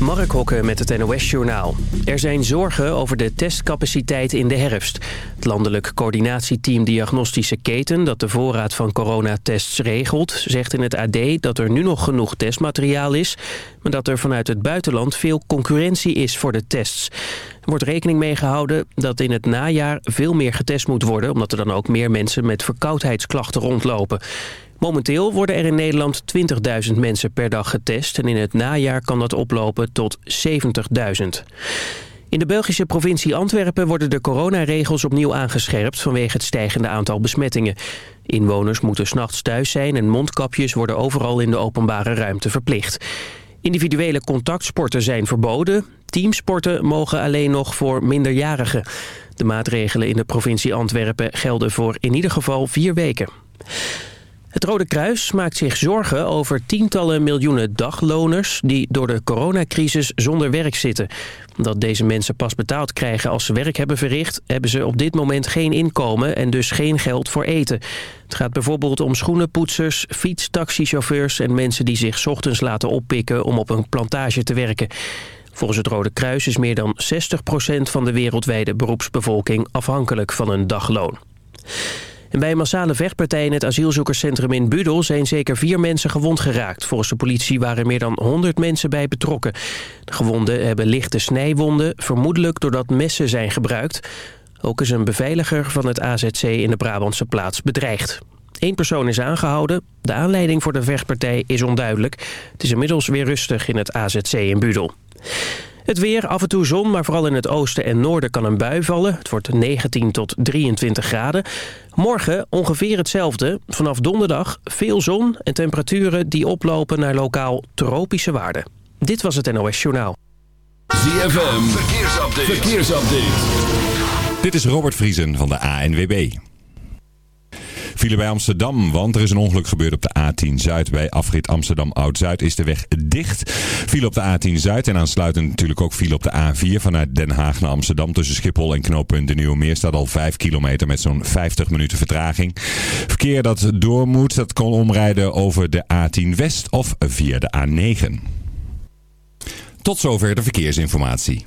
Mark Hokke met het NOS-journaal. Er zijn zorgen over de testcapaciteit in de herfst. Het landelijk coördinatieteam Diagnostische Keten... dat de voorraad van coronatests regelt... zegt in het AD dat er nu nog genoeg testmateriaal is... maar dat er vanuit het buitenland veel concurrentie is voor de tests. Er wordt rekening mee gehouden dat in het najaar veel meer getest moet worden... omdat er dan ook meer mensen met verkoudheidsklachten rondlopen. Momenteel worden er in Nederland 20.000 mensen per dag getest... en in het najaar kan dat oplopen tot 70.000. In de Belgische provincie Antwerpen worden de coronaregels opnieuw aangescherpt... vanwege het stijgende aantal besmettingen. Inwoners moeten s'nachts thuis zijn en mondkapjes worden overal in de openbare ruimte verplicht. Individuele contactsporten zijn verboden. Teamsporten mogen alleen nog voor minderjarigen. De maatregelen in de provincie Antwerpen gelden voor in ieder geval vier weken. Het Rode Kruis maakt zich zorgen over tientallen miljoenen dagloners... die door de coronacrisis zonder werk zitten. Omdat deze mensen pas betaald krijgen als ze werk hebben verricht... hebben ze op dit moment geen inkomen en dus geen geld voor eten. Het gaat bijvoorbeeld om schoenenpoetsers, fietstaxichauffeurs... en mensen die zich ochtends laten oppikken om op een plantage te werken. Volgens het Rode Kruis is meer dan 60% van de wereldwijde beroepsbevolking... afhankelijk van een dagloon. Bij een massale vechtpartij in het asielzoekerscentrum in Budel... zijn zeker vier mensen gewond geraakt. Volgens de politie waren meer dan 100 mensen bij betrokken. De gewonden hebben lichte snijwonden, vermoedelijk doordat messen zijn gebruikt. Ook is een beveiliger van het AZC in de Brabantse plaats bedreigd. Eén persoon is aangehouden. De aanleiding voor de vechtpartij is onduidelijk. Het is inmiddels weer rustig in het AZC in Budel. Het weer, af en toe zon, maar vooral in het oosten en noorden kan een bui vallen. Het wordt 19 tot 23 graden. Morgen ongeveer hetzelfde. Vanaf donderdag veel zon en temperaturen die oplopen naar lokaal tropische waarden. Dit was het NOS Journaal. ZFM, verkeersupdate. verkeersupdate. Dit is Robert Vriesen van de ANWB. File bij Amsterdam, want er is een ongeluk gebeurd op de A10 Zuid. Bij afrit Amsterdam Oud-Zuid is de weg dicht. File op de A10 Zuid en aansluitend natuurlijk ook file op de A4 vanuit Den Haag naar Amsterdam. Tussen Schiphol en knooppunt de Nieuwe Meer staat al 5 kilometer met zo'n 50 minuten vertraging. Verkeer dat door moet, dat kan omrijden over de A10 West of via de A9. Tot zover de verkeersinformatie.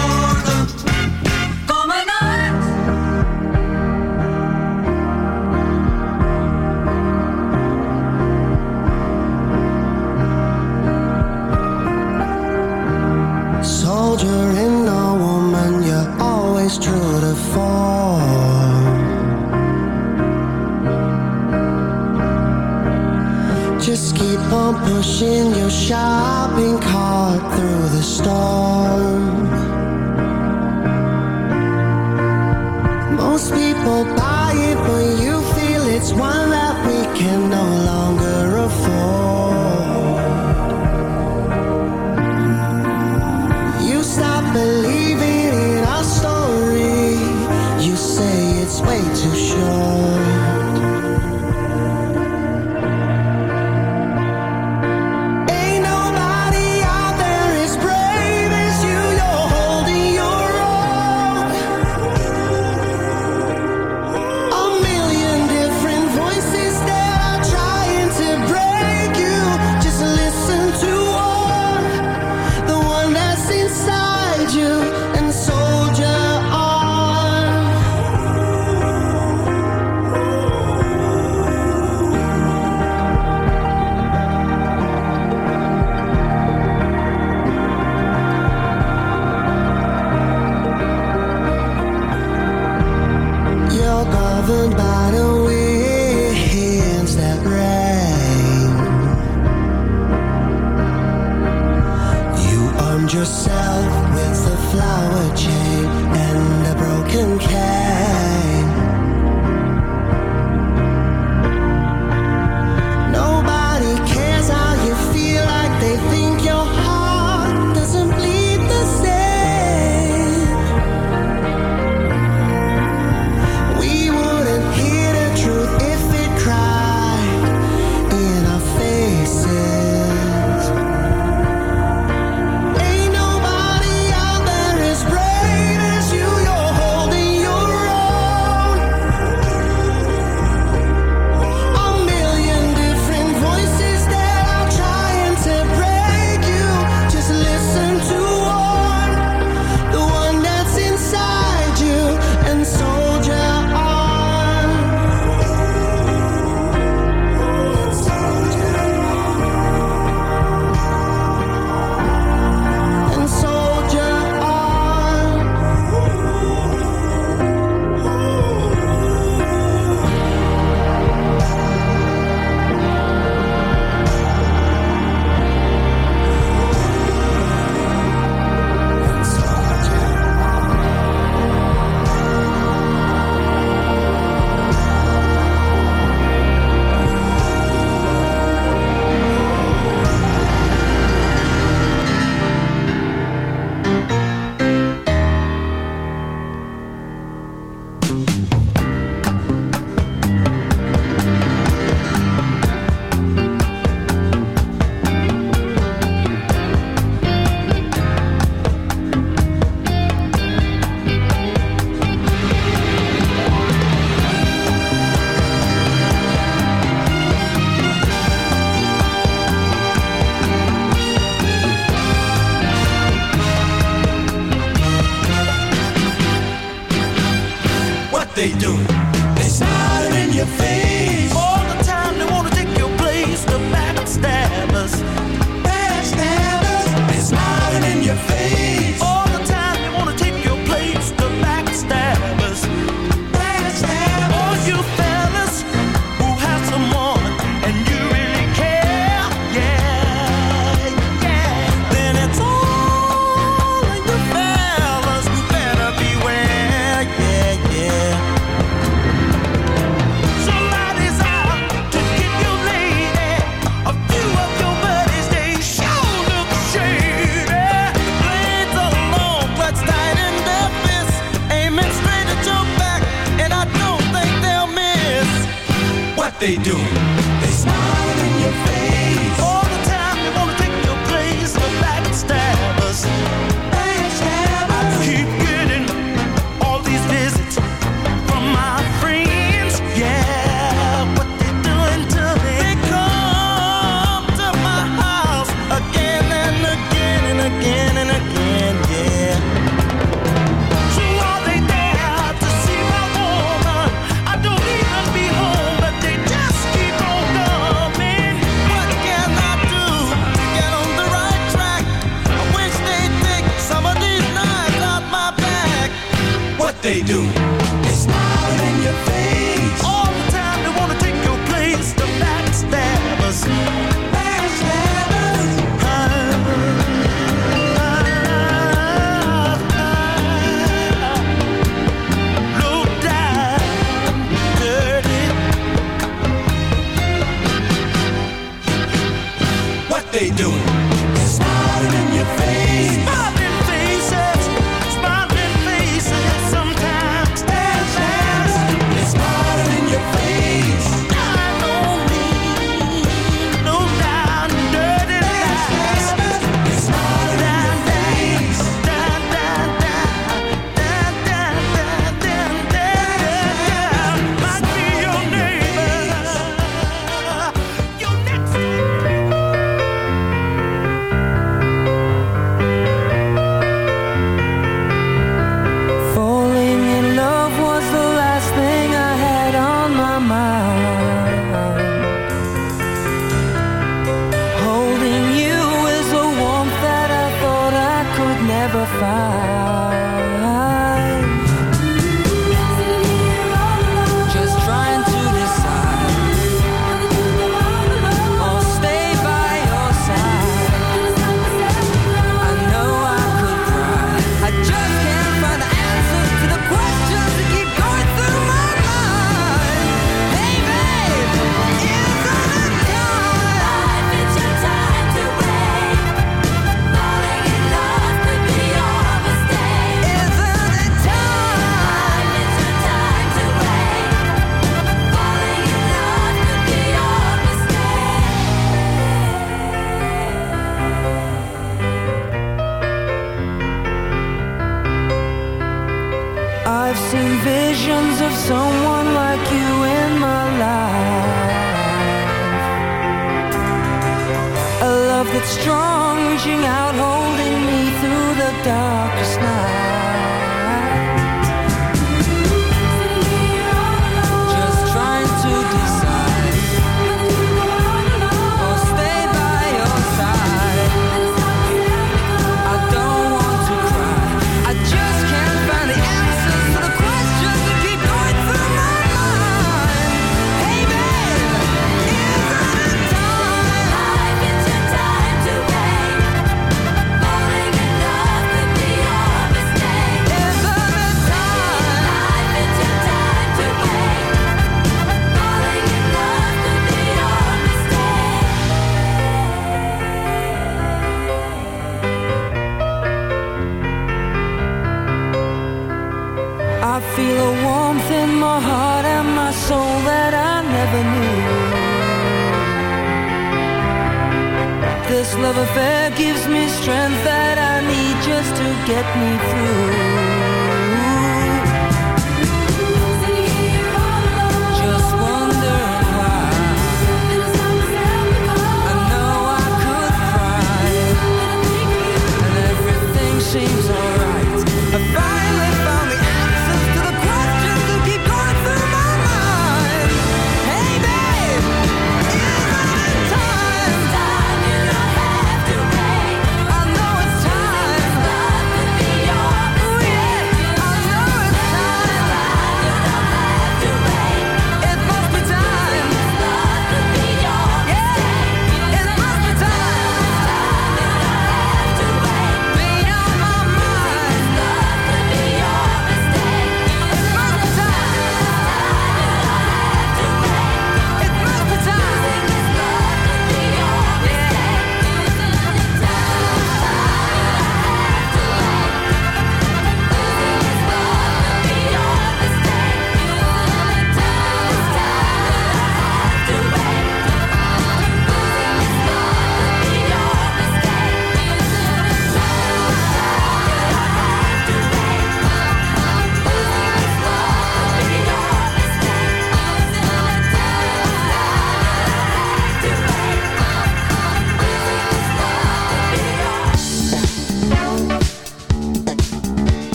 Soldier and a woman, you're always true to form. Just keep on pushing your shopping cart through the storm.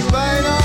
ik bijna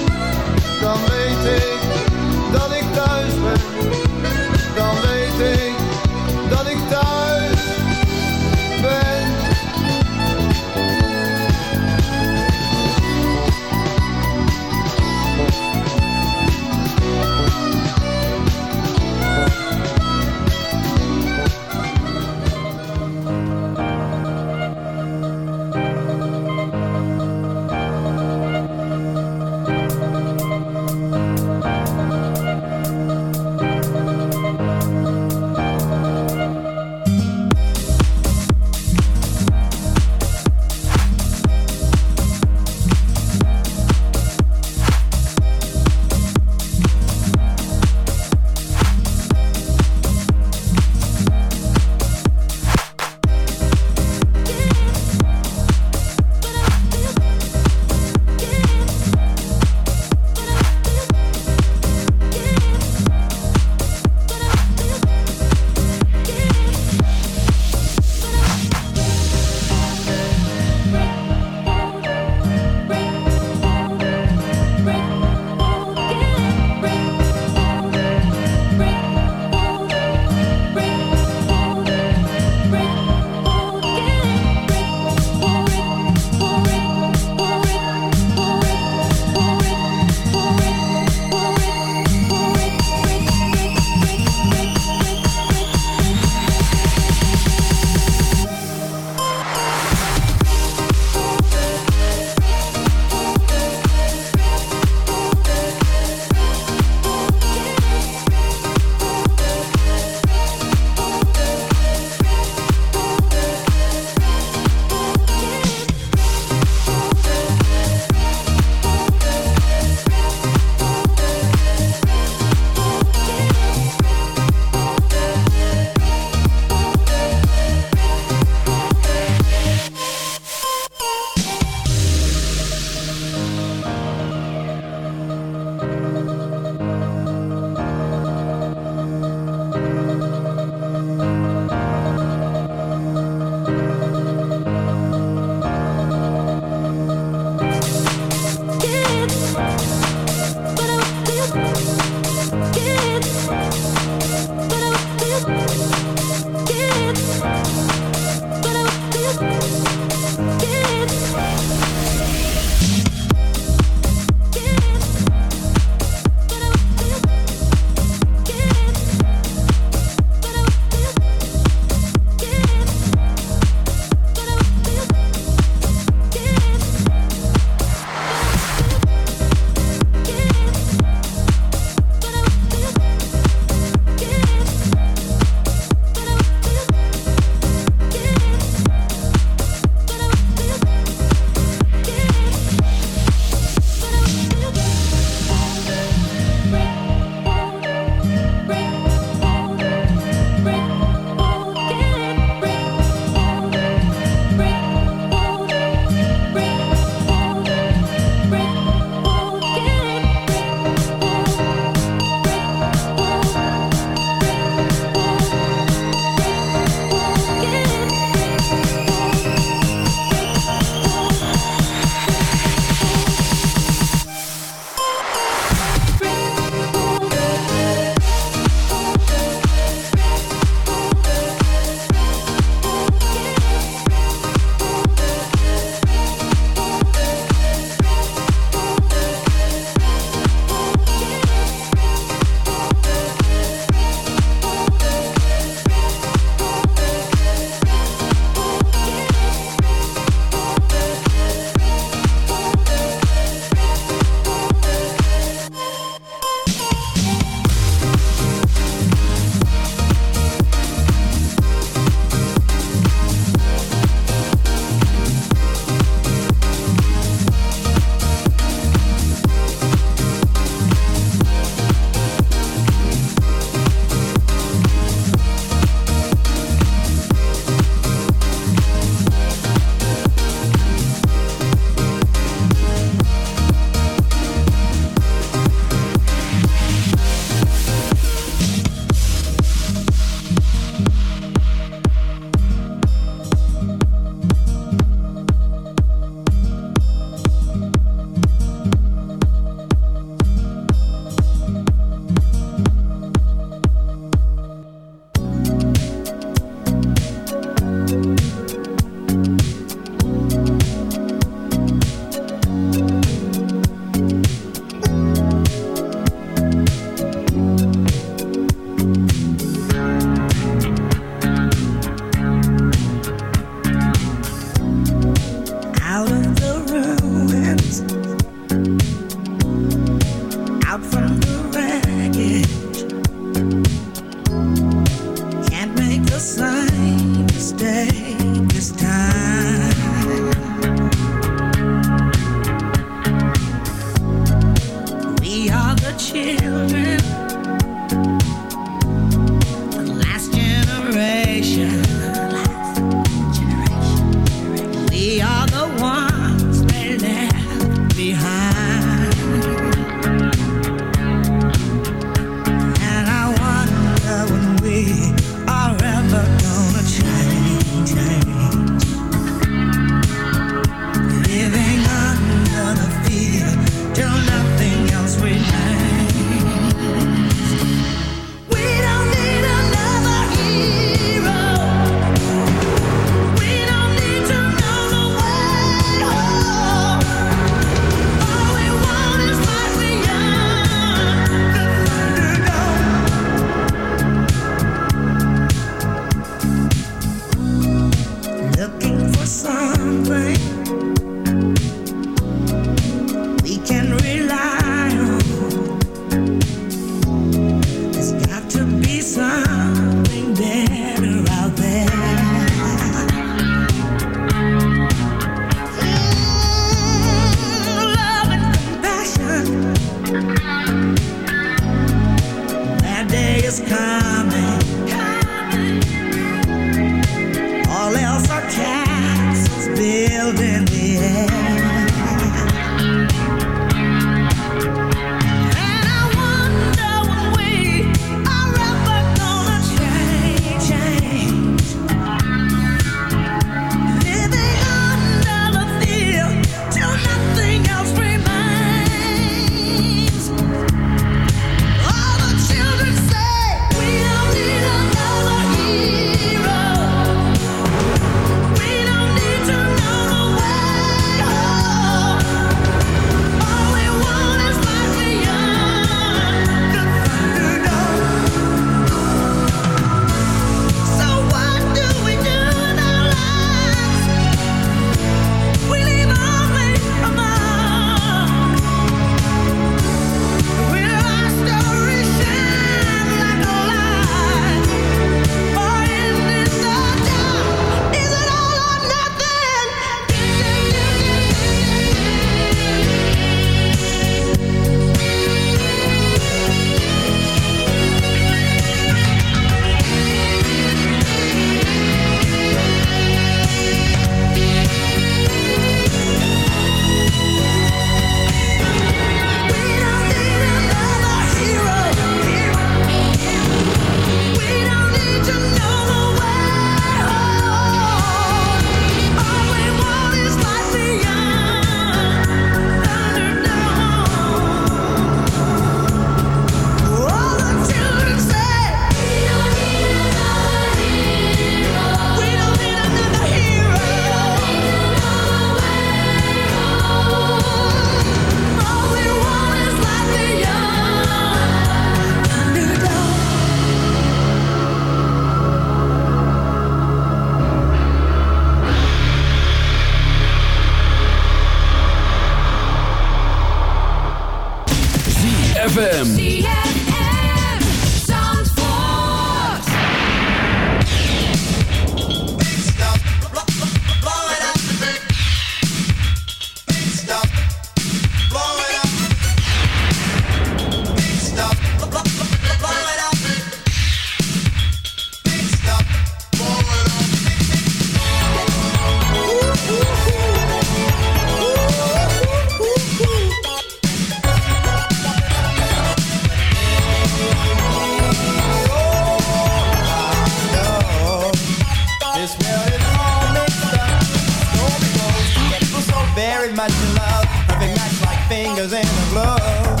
much in love, perfect match like fingers in a glove.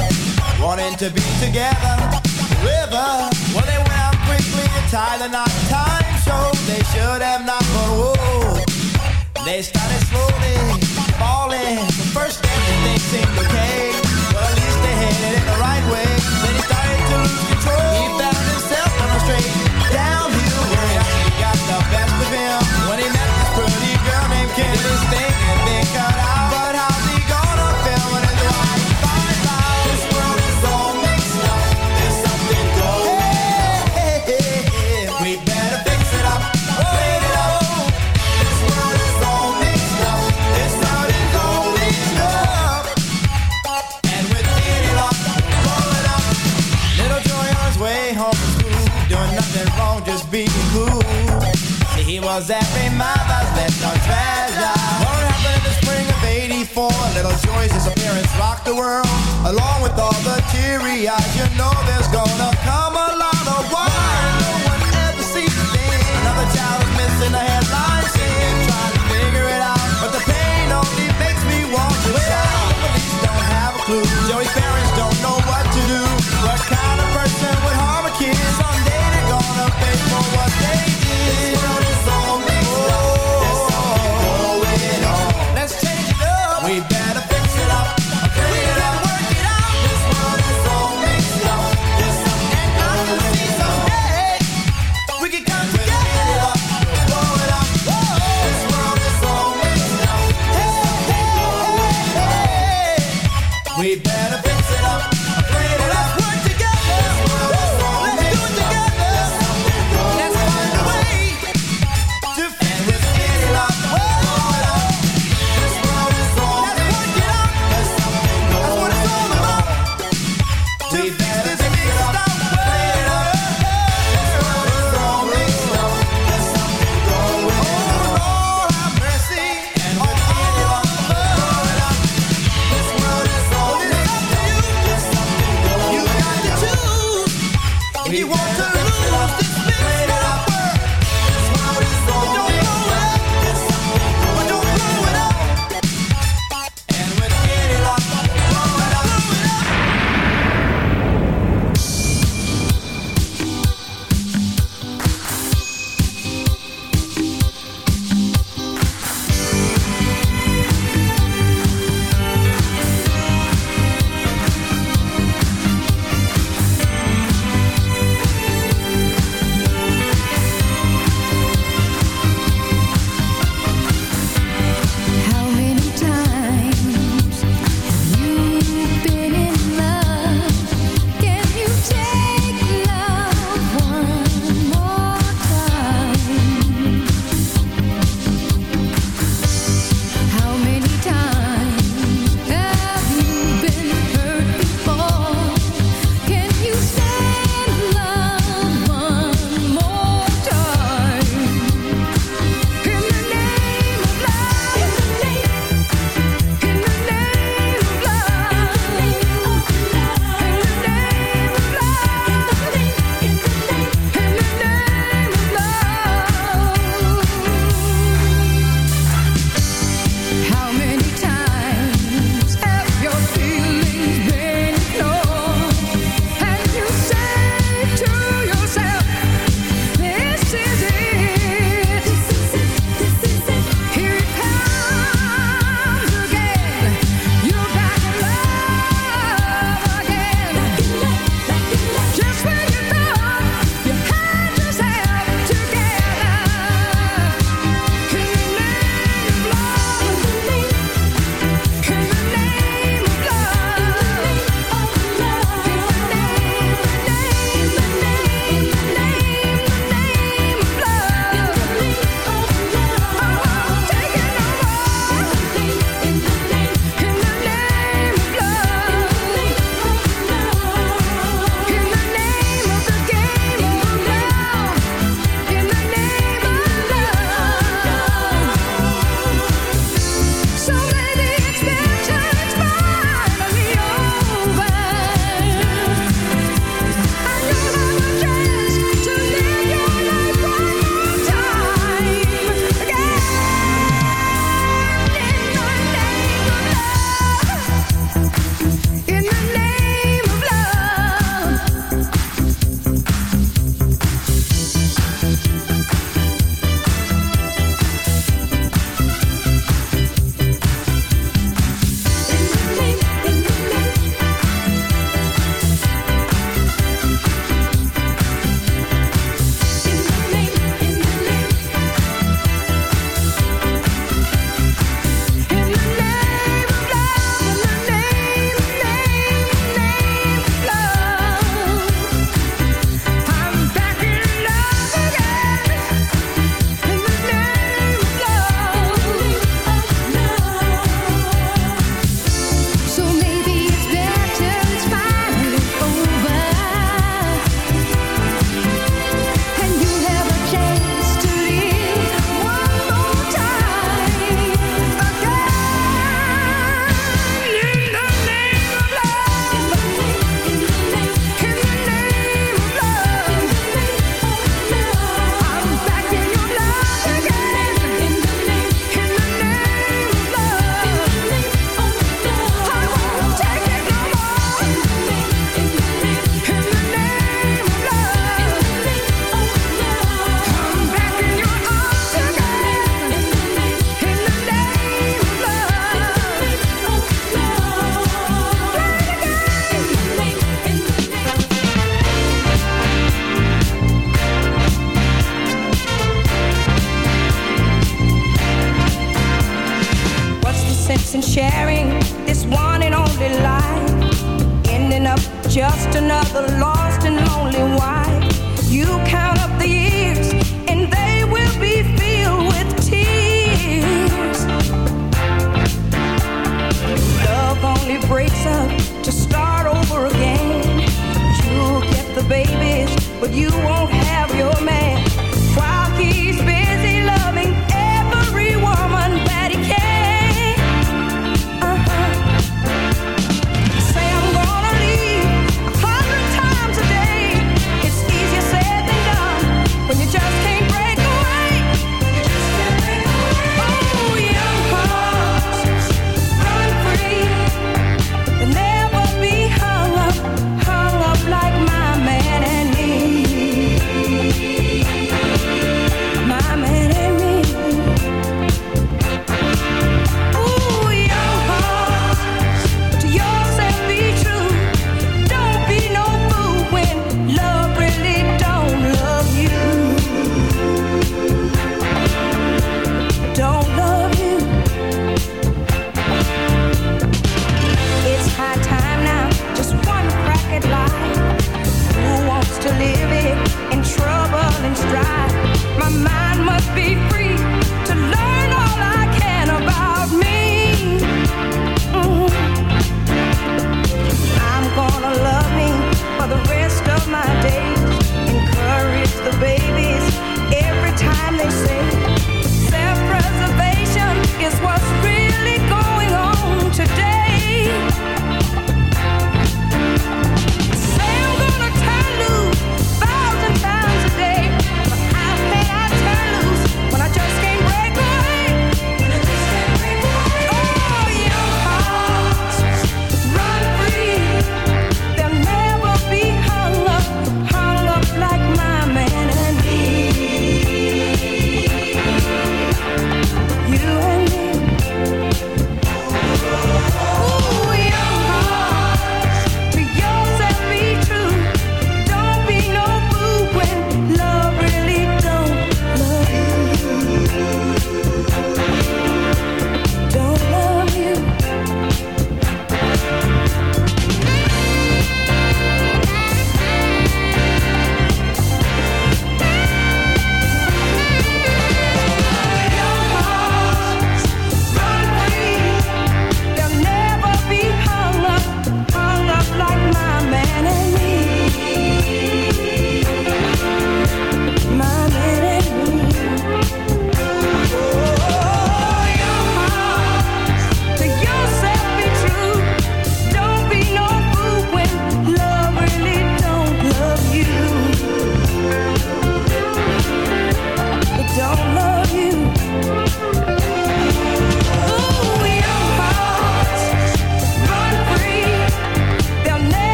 Wanting to be together, river. Well, they went out quickly and Thailand on time show. They should have not, but whoa. They started slowly falling. The first step everything seemed okay. but at least they headed in the right way. Then it started to lose joys as her parents rock the world. Along with all the teary eyes, you know there's gonna come a lot of why no one ever sees a thing. Another child is missing a headline scene, trying to figure it out, but the pain only makes me want to shout. Police don't have a clue. Joey's parents don't know what to do. What kind of person would harm a kid? Someday they're gonna pay for what they did. This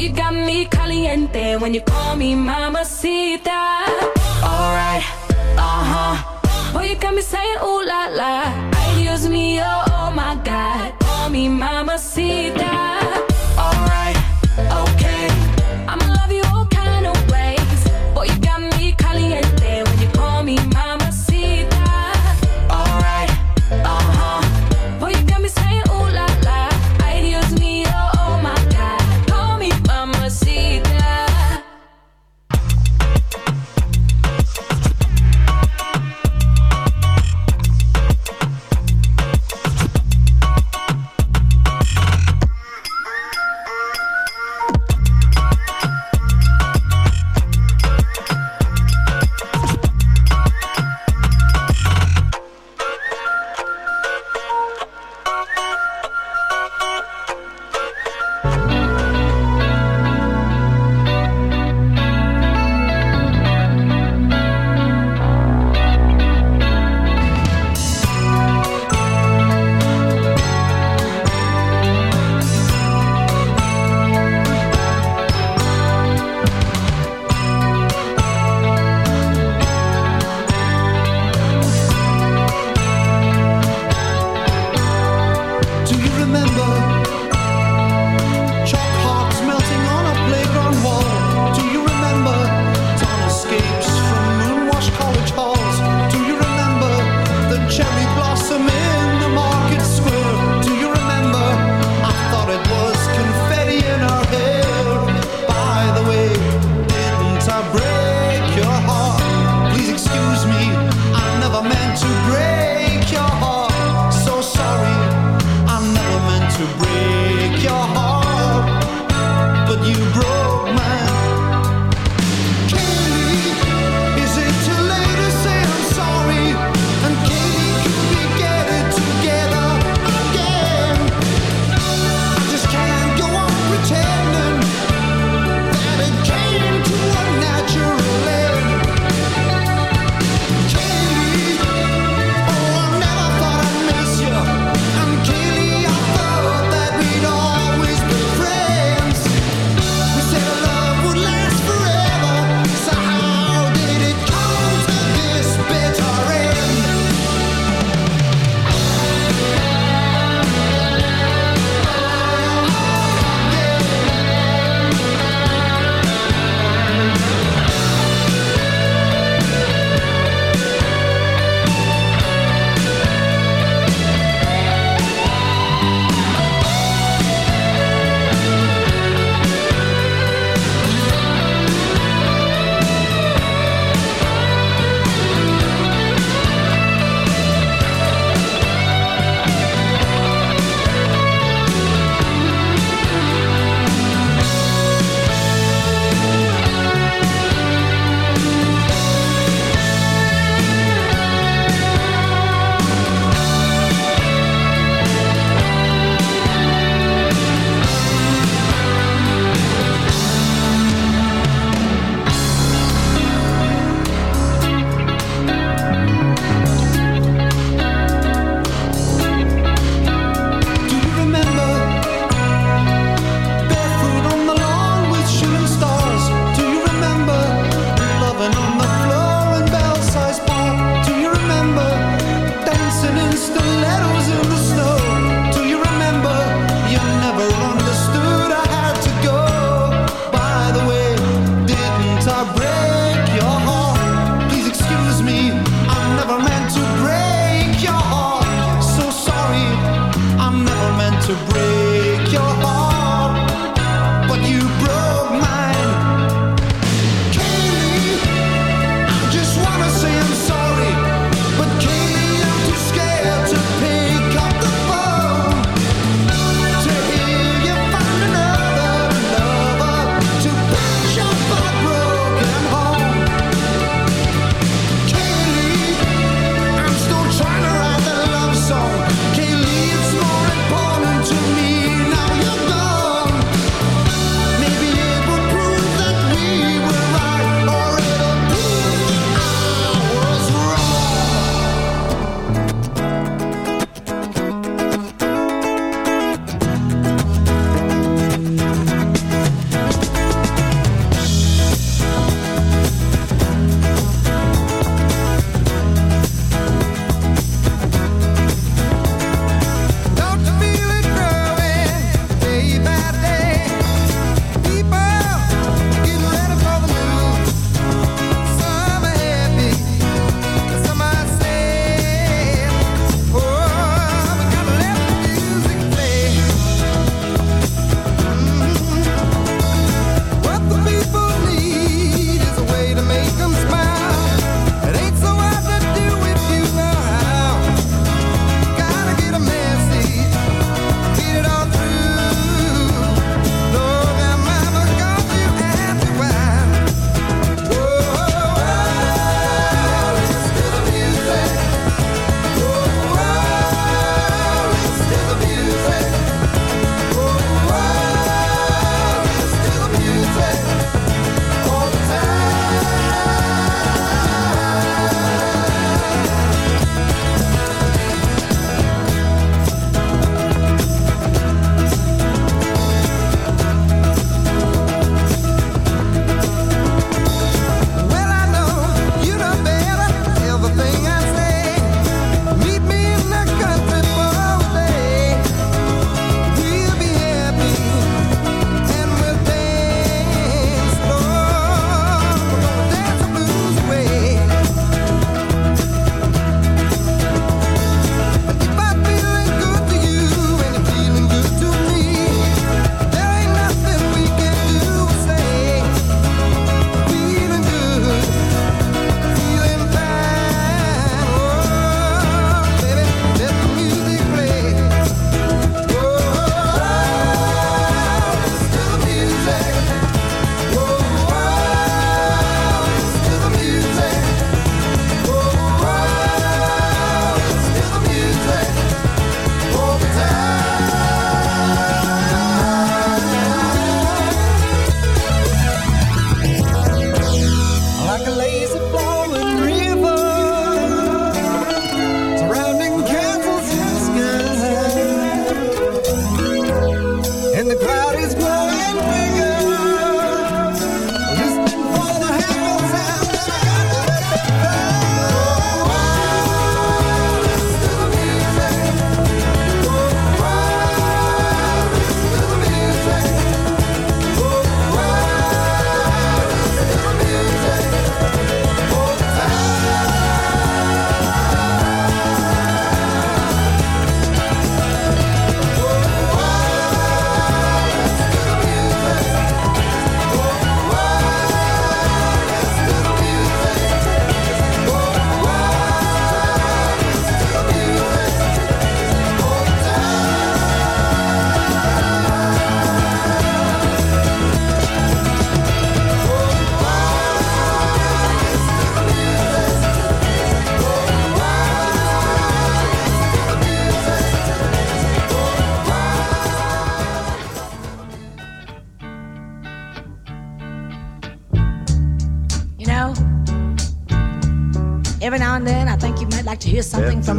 you got me caliente when you call me mamacita. Alright, uh huh. Boy, you got me saying ooh la la. Excuse me, oh, oh my God. Call me mamacita.